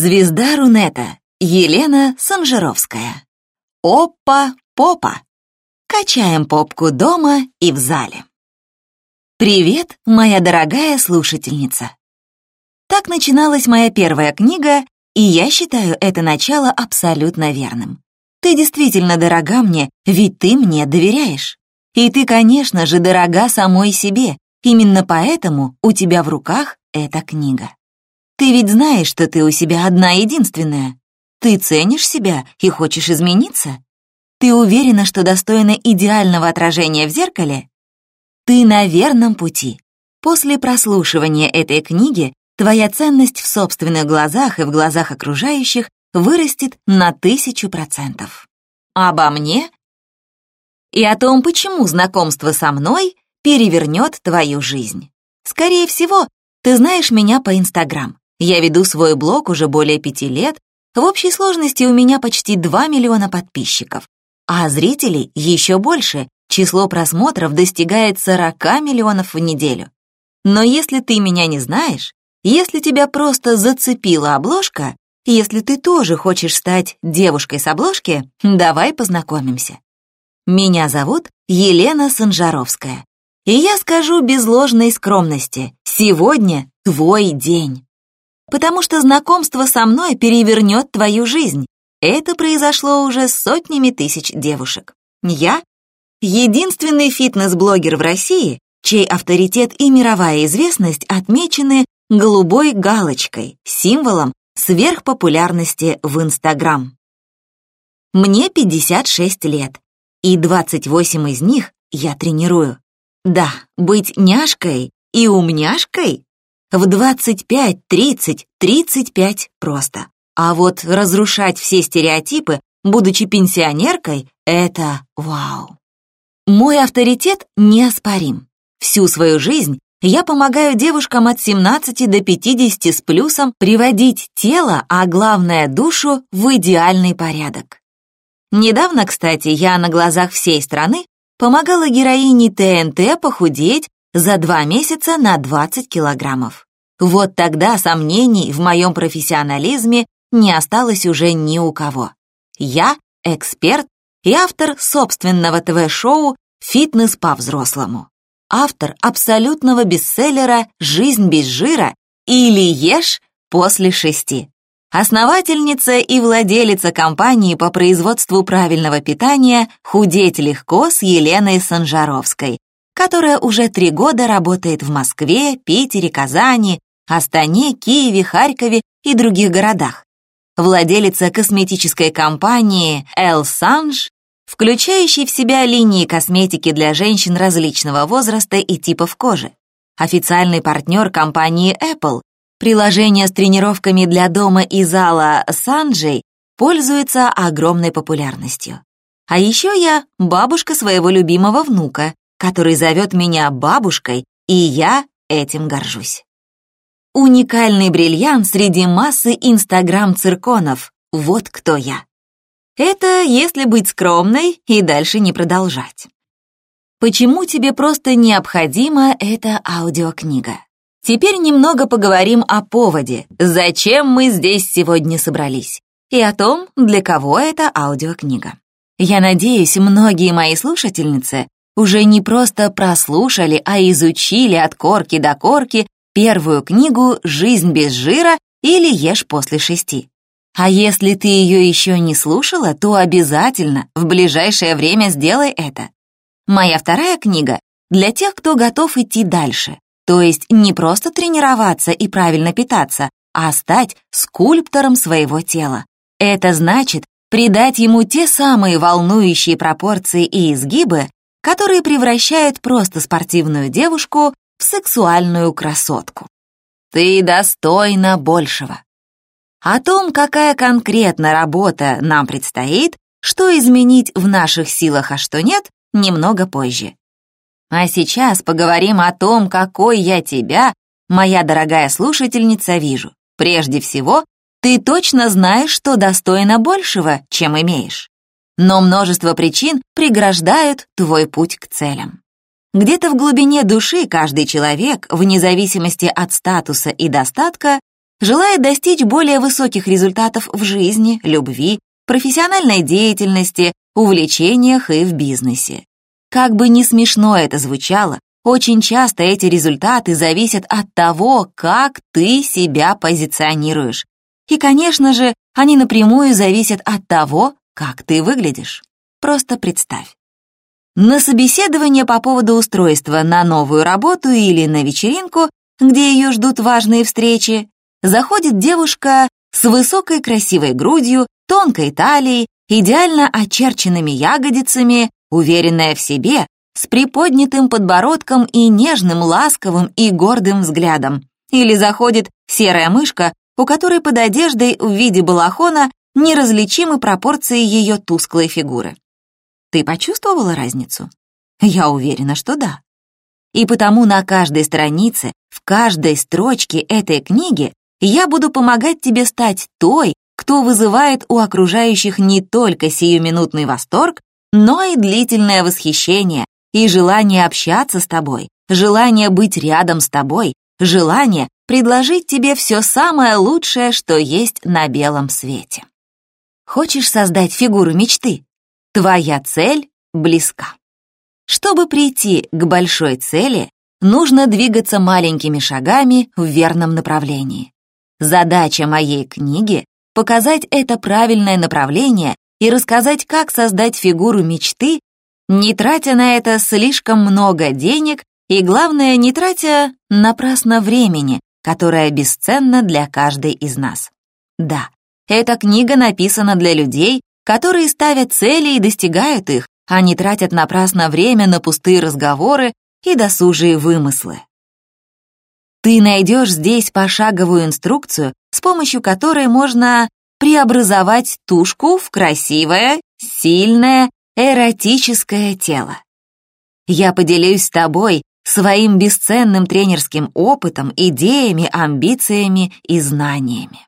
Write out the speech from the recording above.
Звезда Рунета Елена Санжировская. Опа-попа. Качаем попку дома и в зале. Привет, моя дорогая слушательница. Так начиналась моя первая книга, и я считаю это начало абсолютно верным. Ты действительно дорога мне, ведь ты мне доверяешь. И ты, конечно же, дорога самой себе, именно поэтому у тебя в руках эта книга. Ты ведь знаешь, что ты у себя одна единственная. Ты ценишь себя и хочешь измениться? Ты уверена, что достойна идеального отражения в зеркале? Ты на верном пути. После прослушивания этой книги твоя ценность в собственных глазах и в глазах окружающих вырастет на тысячу процентов. Обо мне и о том, почему знакомство со мной перевернет твою жизнь. Скорее всего, ты знаешь меня по Инстаграм. Я веду свой блог уже более пяти лет, в общей сложности у меня почти 2 миллиона подписчиков, а зрителей еще больше, число просмотров достигает 40 миллионов в неделю. Но если ты меня не знаешь, если тебя просто зацепила обложка, если ты тоже хочешь стать девушкой с обложки, давай познакомимся. Меня зовут Елена Санжаровская. И я скажу без ложной скромности, сегодня твой день потому что знакомство со мной перевернет твою жизнь. Это произошло уже с сотнями тысяч девушек. Я — единственный фитнес-блогер в России, чей авторитет и мировая известность отмечены голубой галочкой, символом сверхпопулярности в Инстаграм. Мне 56 лет, и 28 из них я тренирую. Да, быть няшкой и умняшкой в 25, 30, 35 просто. А вот разрушать все стереотипы, будучи пенсионеркой, это вау. Мой авторитет неоспорим. Всю свою жизнь я помогаю девушкам от 17 до 50 с плюсом приводить тело, а главное душу, в идеальный порядок. Недавно, кстати, я на глазах всей страны помогала героине ТНТ похудеть за два месяца на 20 килограммов. Вот тогда сомнений в моем профессионализме не осталось уже ни у кого. Я эксперт и автор собственного ТВ-шоу «Фитнес по-взрослому». Автор абсолютного бестселлера «Жизнь без жира» или «Ешь после шести». Основательница и владелица компании по производству правильного питания «Худеть легко» с Еленой Санжаровской, которая уже три года работает в Москве, Питере, Казани, Астане, Киеве, Харькове и других городах. Владелица косметической компании «El Sange», включающей в себя линии косметики для женщин различного возраста и типов кожи. Официальный партнер компании Apple. Приложение с тренировками для дома и зала Sanjay пользуется огромной популярностью. А еще я бабушка своего любимого внука, который зовет меня бабушкой, и я этим горжусь. Уникальный бриллиант среди массы инстаграм-цирконов. Вот кто я. Это если быть скромной и дальше не продолжать. Почему тебе просто необходима эта аудиокнига? Теперь немного поговорим о поводе, зачем мы здесь сегодня собрались, и о том, для кого эта аудиокнига. Я надеюсь, многие мои слушательницы уже не просто прослушали, а изучили от корки до корки первую книгу «Жизнь без жира» или «Ешь после шести». А если ты ее еще не слушала, то обязательно в ближайшее время сделай это. Моя вторая книга для тех, кто готов идти дальше, то есть не просто тренироваться и правильно питаться, а стать скульптором своего тела. Это значит придать ему те самые волнующие пропорции и изгибы, которые превращают просто спортивную девушку в сексуальную красотку. Ты достойна большего. О том, какая конкретно работа нам предстоит, что изменить в наших силах, а что нет, немного позже. А сейчас поговорим о том, какой я тебя, моя дорогая слушательница, вижу. Прежде всего, ты точно знаешь, что достойна большего, чем имеешь. Но множество причин преграждают твой путь к целям. Где-то в глубине души каждый человек, вне зависимости от статуса и достатка, желает достичь более высоких результатов в жизни, любви, профессиональной деятельности, увлечениях и в бизнесе. Как бы ни смешно это звучало, очень часто эти результаты зависят от того, как ты себя позиционируешь. И, конечно же, они напрямую зависят от того, как ты выглядишь. Просто представь. На собеседование по поводу устройства на новую работу или на вечеринку, где ее ждут важные встречи, заходит девушка с высокой красивой грудью, тонкой талией, идеально очерченными ягодицами, уверенная в себе, с приподнятым подбородком и нежным, ласковым и гордым взглядом. Или заходит серая мышка, у которой под одеждой в виде балахона неразличимы пропорции ее тусклой фигуры. Ты почувствовала разницу? Я уверена, что да. И потому на каждой странице, в каждой строчке этой книги я буду помогать тебе стать той, кто вызывает у окружающих не только сиюминутный восторг, но и длительное восхищение и желание общаться с тобой, желание быть рядом с тобой, желание предложить тебе все самое лучшее, что есть на белом свете. Хочешь создать фигуру мечты? Твоя цель близка. Чтобы прийти к большой цели, нужно двигаться маленькими шагами в верном направлении. Задача моей книги — показать это правильное направление и рассказать, как создать фигуру мечты, не тратя на это слишком много денег и, главное, не тратя напрасно времени, которое бесценно для каждой из нас. Да, эта книга написана для людей, которые ставят цели и достигают их, а не тратят напрасно время на пустые разговоры и досужие вымыслы. Ты найдешь здесь пошаговую инструкцию, с помощью которой можно преобразовать тушку в красивое, сильное, эротическое тело. Я поделюсь с тобой своим бесценным тренерским опытом, идеями, амбициями и знаниями.